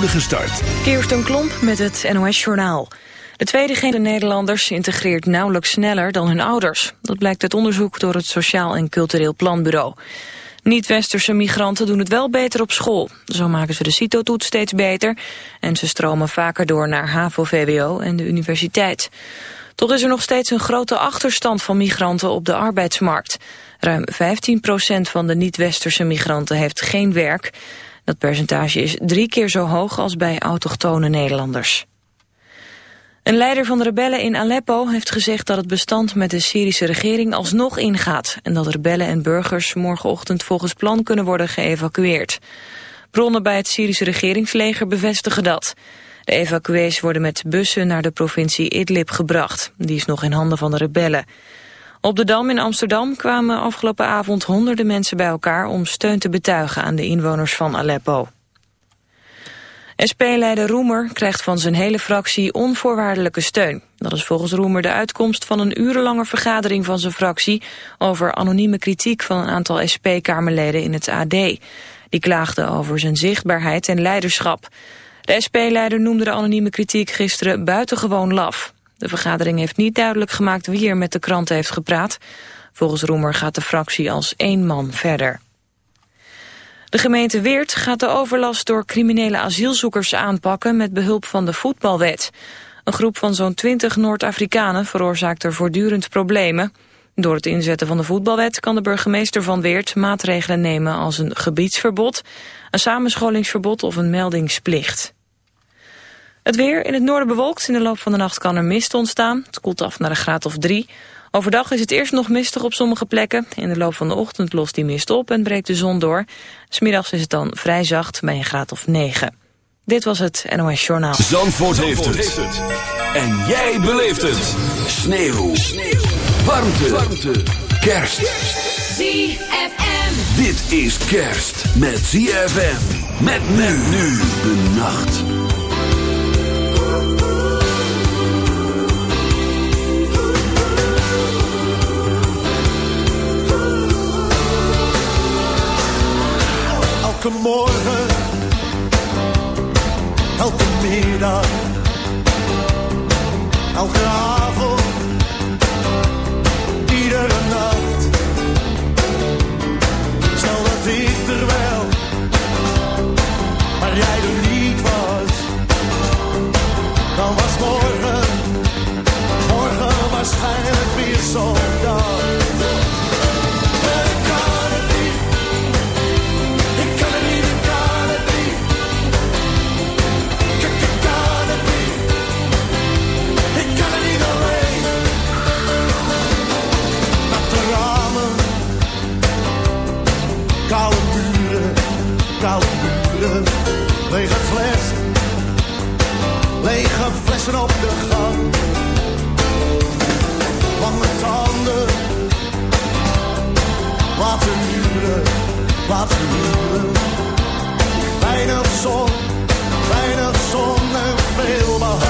spoedige start. Klomp met het NOS-journaal. De tweede generatie Nederlanders integreert nauwelijks sneller dan hun ouders. Dat blijkt uit onderzoek door het Sociaal en Cultureel Planbureau. Niet-westerse migranten doen het wel beter op school. Zo maken ze de CITO-toets steeds beter... en ze stromen vaker door naar HAVO-VWO en de universiteit. Toch is er nog steeds een grote achterstand van migranten op de arbeidsmarkt. Ruim 15% van de niet-westerse migranten heeft geen werk. Dat percentage is drie keer zo hoog als bij autochtone Nederlanders. Een leider van de rebellen in Aleppo heeft gezegd dat het bestand met de Syrische regering alsnog ingaat en dat rebellen en burgers morgenochtend volgens plan kunnen worden geëvacueerd. Bronnen bij het Syrische regeringsleger bevestigen dat. De evacuees worden met bussen naar de provincie Idlib gebracht. Die is nog in handen van de rebellen. Op de Dam in Amsterdam kwamen afgelopen avond honderden mensen bij elkaar om steun te betuigen aan de inwoners van Aleppo. SP-leider Roemer krijgt van zijn hele fractie onvoorwaardelijke steun. Dat is volgens Roemer de uitkomst van een urenlange vergadering van zijn fractie... over anonieme kritiek van een aantal SP-kamerleden in het AD. Die klaagden over zijn zichtbaarheid en leiderschap. De SP-leider noemde de anonieme kritiek gisteren buitengewoon laf. De vergadering heeft niet duidelijk gemaakt wie er met de kranten heeft gepraat. Volgens Roemer gaat de fractie als één man verder. De gemeente Weert gaat de overlast door criminele asielzoekers aanpakken met behulp van de voetbalwet. Een groep van zo'n 20 Noord-Afrikanen veroorzaakt er voortdurend problemen. Door het inzetten van de voetbalwet kan de burgemeester van Weert maatregelen nemen als een gebiedsverbod, een samenscholingsverbod of een meldingsplicht. Het weer in het noorden bewolkt. In de loop van de nacht kan er mist ontstaan. Het koelt af naar een graad of drie. Overdag is het eerst nog mistig op sommige plekken. In de loop van de ochtend lost die mist op en breekt de zon door. Smiddags is het dan vrij zacht bij een graad of 9. Dit was het NOS Journaal. Zandvoort, heeft, het. En jij beleeft het. Sneeuw. Sneeuw. Warmte. Warmte. Kerst. ZFM. Dit is kerst met ZFM. Met men nu de nacht. Elke morgen, elke middag, mensen op de gang. Lange tanden, wat een huwelijk, wat een huwelijk. Weinig zon, weinig zon en veel behoud.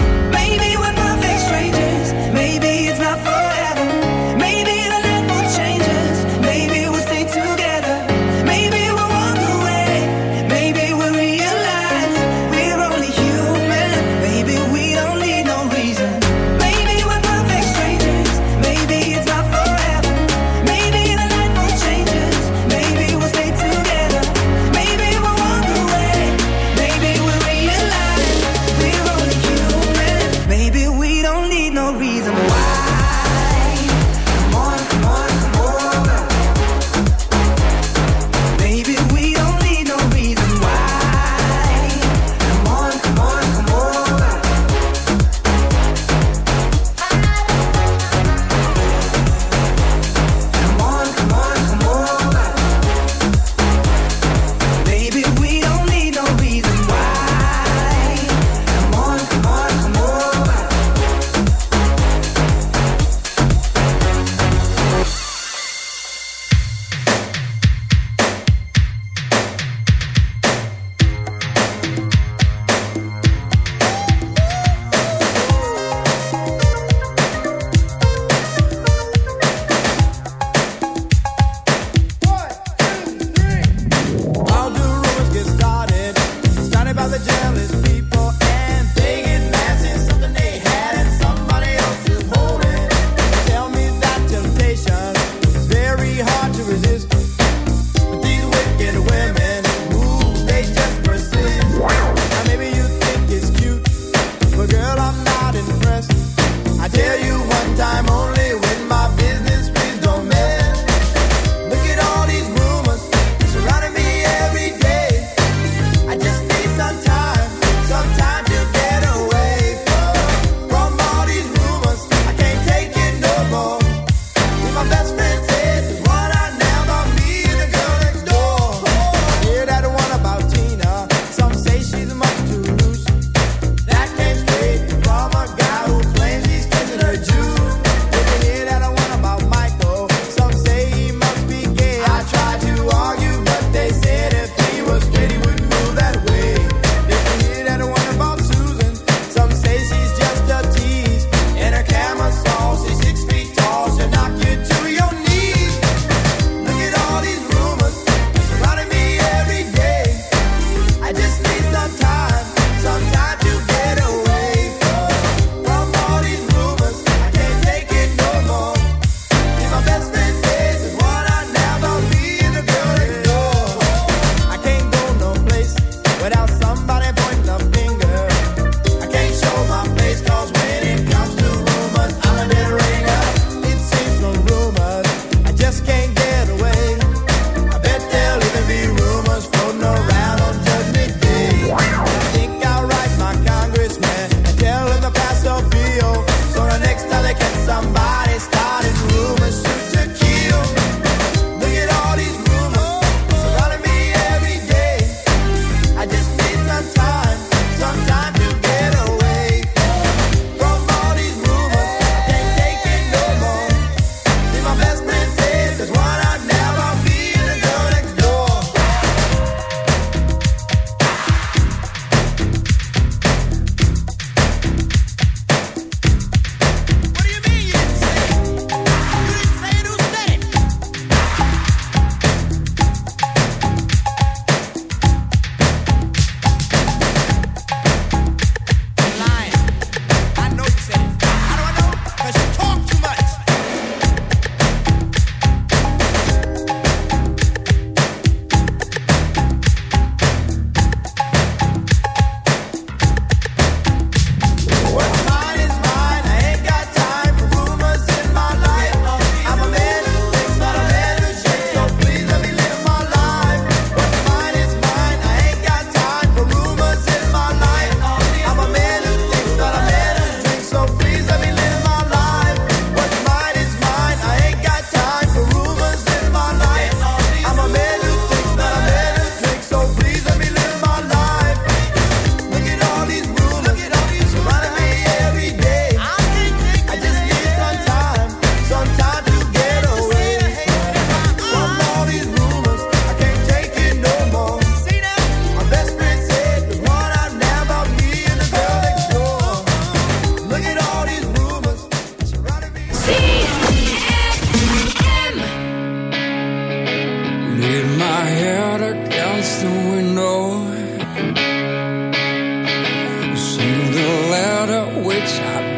baby, we're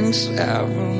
things ever.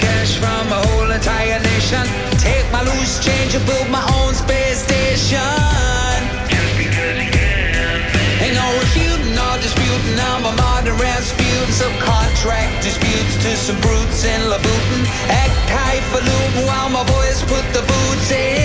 cash from a whole entire nation. Take my loose change and build my own space station. Just because you can. Ain't no refuting or disputing. I'm a modern Rasputin. Subcontract disputes to some brutes in Louboutin. Act highfalutin while my boys put the boots in.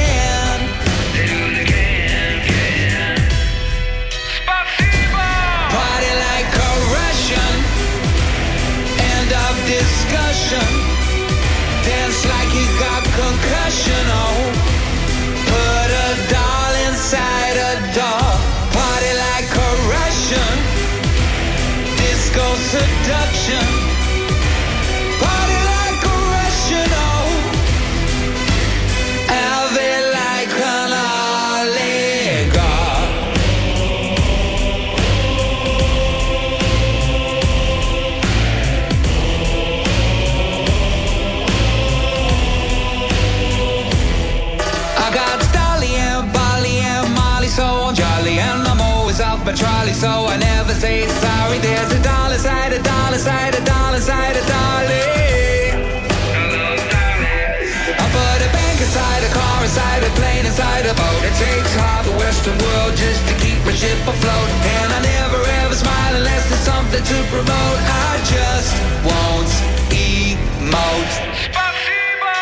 to promote. I just won't emote. Spasibo!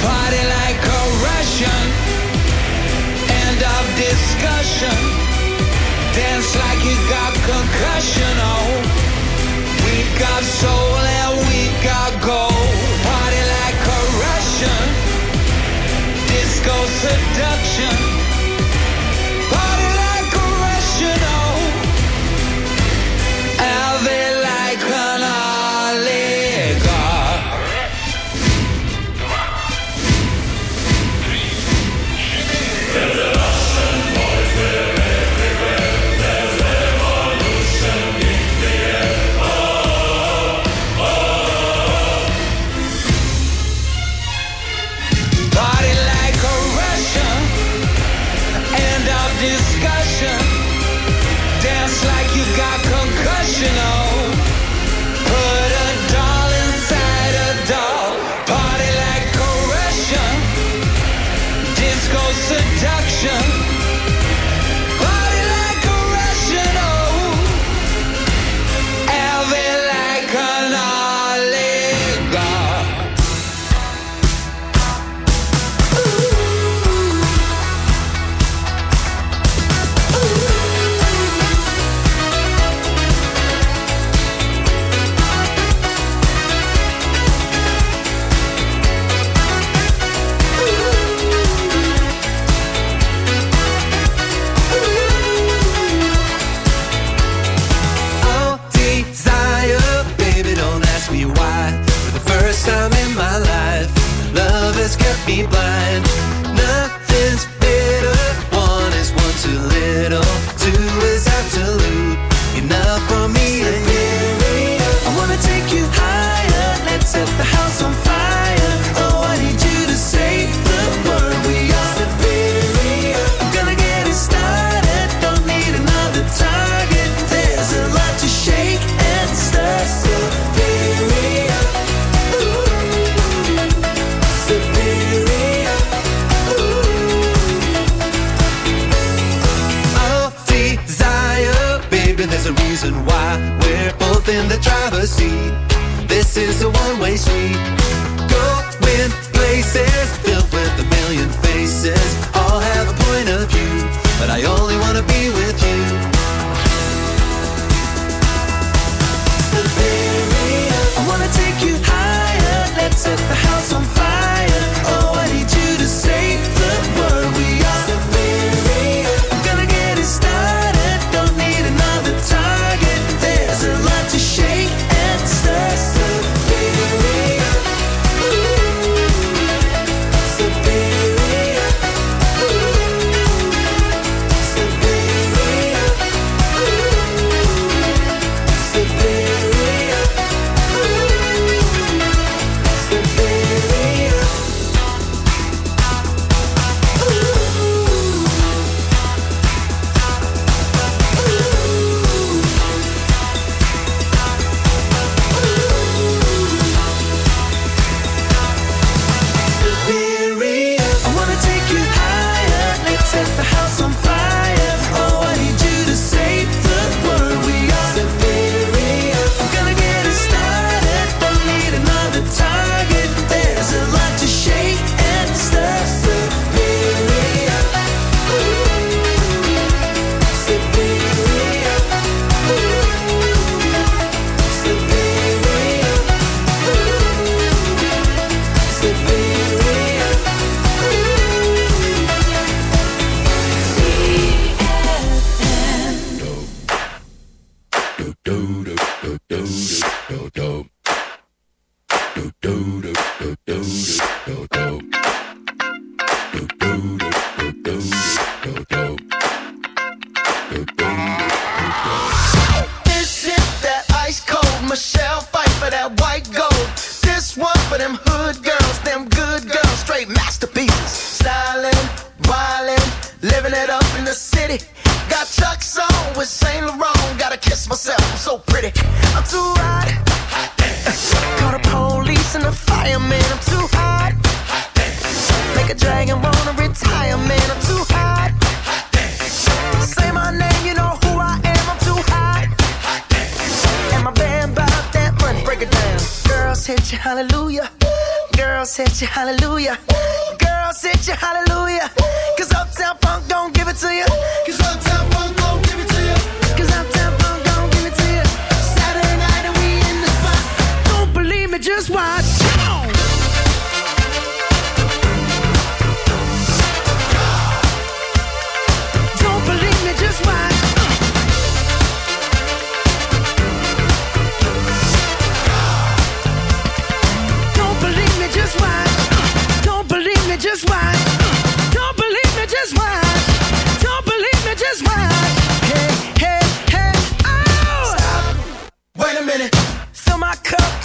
Party like a Russian. End of discussion. Dance like you got concussion.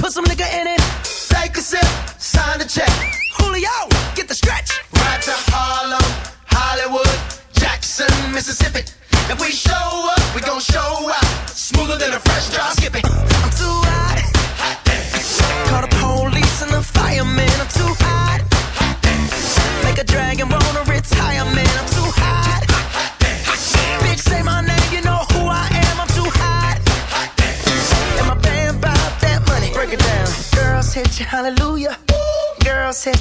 put some nigga in it.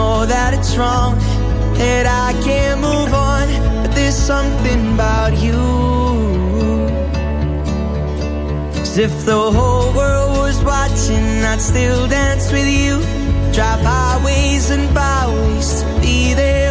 Know that it's wrong, that I can't move on, but there's something about you. As if the whole world was watching, I'd still dance with you. Drive highways and byways to be there